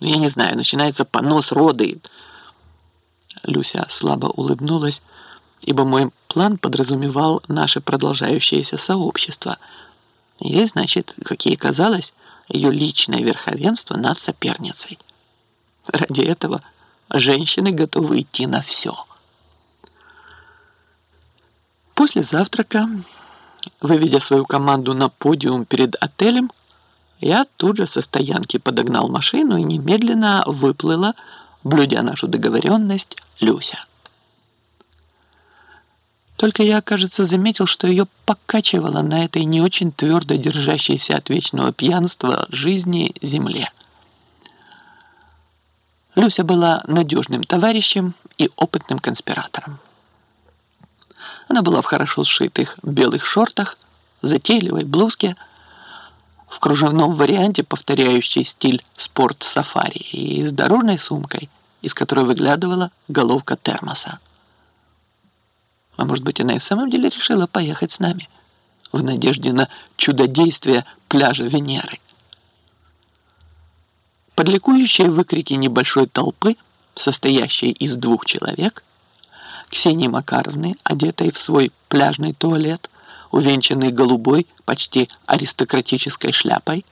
Ну, я не знаю, начинается понос, роды. Люся слабо улыбнулась, ибо мой план подразумевал наше продолжающееся сообщество. И, значит, как ей казалось, ее личное верховенство над соперницей. Ради этого женщины готовы идти на все. После завтрака, выведя свою команду на подиум перед отелем, я тут же со стоянки подогнал машину и немедленно выплыла, блюдя нашу договоренность, Люся. Только я, кажется, заметил, что ее покачивало на этой не очень твердо держащейся от вечного пьянства жизни земле. Люся была надежным товарищем и опытным конспиратором. Она была в хорошо сшитых белых шортах, затейливой блузке, в кружевном варианте, повторяющей стиль спорт-сафари, и с дорожной сумкой, из которой выглядывала головка термоса. А может быть, она и в самом деле решила поехать с нами в надежде на чудодействие пляжа Венеры. Под ликующие выкрики небольшой толпы, состоящей из двух человек, Ксении Макаровны, одетой в свой пляжный туалет, увенчанный голубой, почти аристократической шляпой,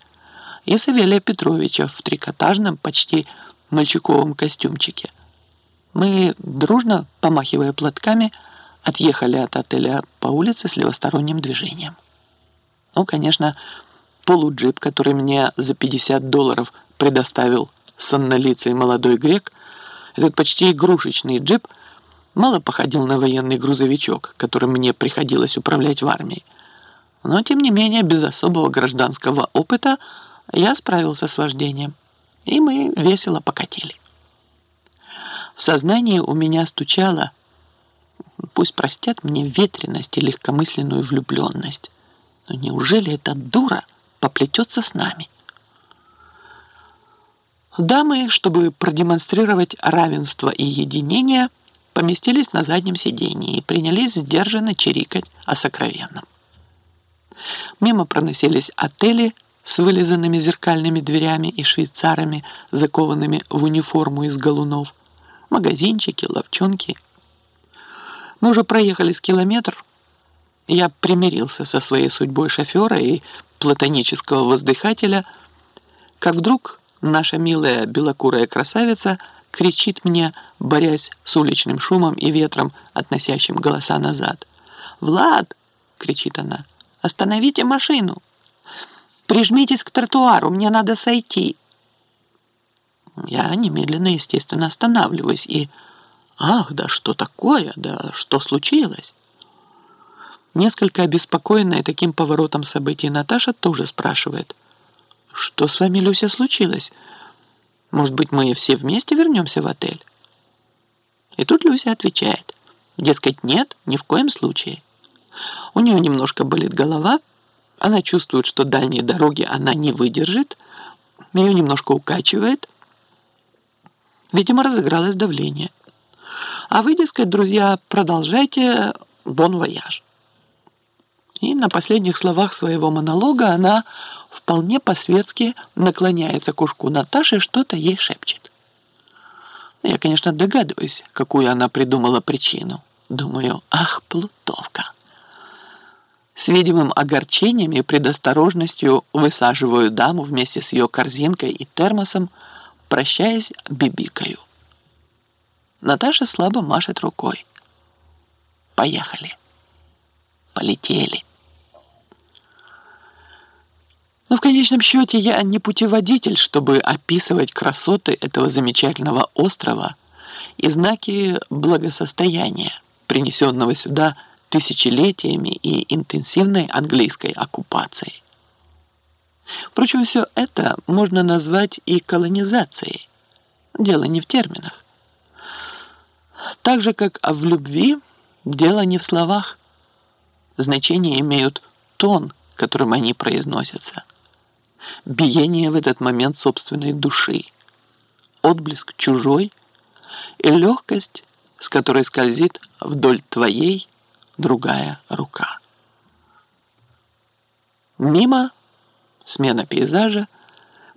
и Савелия Петровича в трикотажном, почти мальчиковом костюмчике. Мы, дружно помахивая платками, отъехали от отеля по улице с левосторонним движением. Ну, конечно, полуджип, который мне за 50 долларов предоставил соннолицый молодой грек, этот почти игрушечный джип мало походил на военный грузовичок, которым мне приходилось управлять в армии. Но, тем не менее, без особого гражданского опыта я справился с вождением, и мы весело покатили. В сознании у меня стучало Пусть простят мне ветренность и легкомысленную влюбленность. Но неужели эта дура поплетется с нами? Дамы, чтобы продемонстрировать равенство и единение, поместились на заднем сиденье и принялись сдержанно чирикать о сокровенном. Мимо проносились отели с вылизанными зеркальными дверями и швейцарами, закованными в униформу из галунов, магазинчики, ловчонки – мы уже проехали с километр. Я примирился со своей судьбой шофера и платонического воздыхателя, как вдруг наша милая белокурая красавица кричит мне, борясь с уличным шумом и ветром, относящим голоса назад. «Влад!» — кричит она. «Остановите машину! Прижмитесь к тротуару, мне надо сойти!» Я немедленно, естественно, останавливаюсь и «Ах, да что такое? Да что случилось?» Несколько обеспокоенная таким поворотом событий Наташа тоже спрашивает. «Что с вами, Люся, случилось? Может быть, мы все вместе вернемся в отель?» И тут Люся отвечает. Дескать, нет, ни в коем случае. У нее немножко болит голова, она чувствует, что дальние дороги она не выдержит, ее немножко укачивает. Видимо, разыгралось давление. А вы, дескать, друзья, продолжайте бон вояж. И на последних словах своего монолога она вполне по-светски наклоняется к ушку Наташи и что-то ей шепчет. Я, конечно, догадываюсь, какую она придумала причину. Думаю, ах, плутовка. С видимым огорчением и предосторожностью высаживаю даму вместе с ее корзинкой и термосом, прощаясь, бибикаю. Наташа слабо машет рукой. Поехали. Полетели. Но в конечном счете я не путеводитель, чтобы описывать красоты этого замечательного острова и знаки благосостояния, принесенного сюда тысячелетиями и интенсивной английской оккупацией. Впрочем, все это можно назвать и колонизацией. Дело не в терминах. Так же, как в любви, дело не в словах. Значение имеют тон, которым они произносятся. Биение в этот момент собственной души. Отблеск чужой и легкость, с которой скользит вдоль твоей другая рука. Мимо смена пейзажа,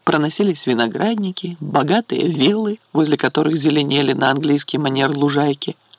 Проносились виноградники, богатые виллы, возле которых зеленели на английский манер лужайки –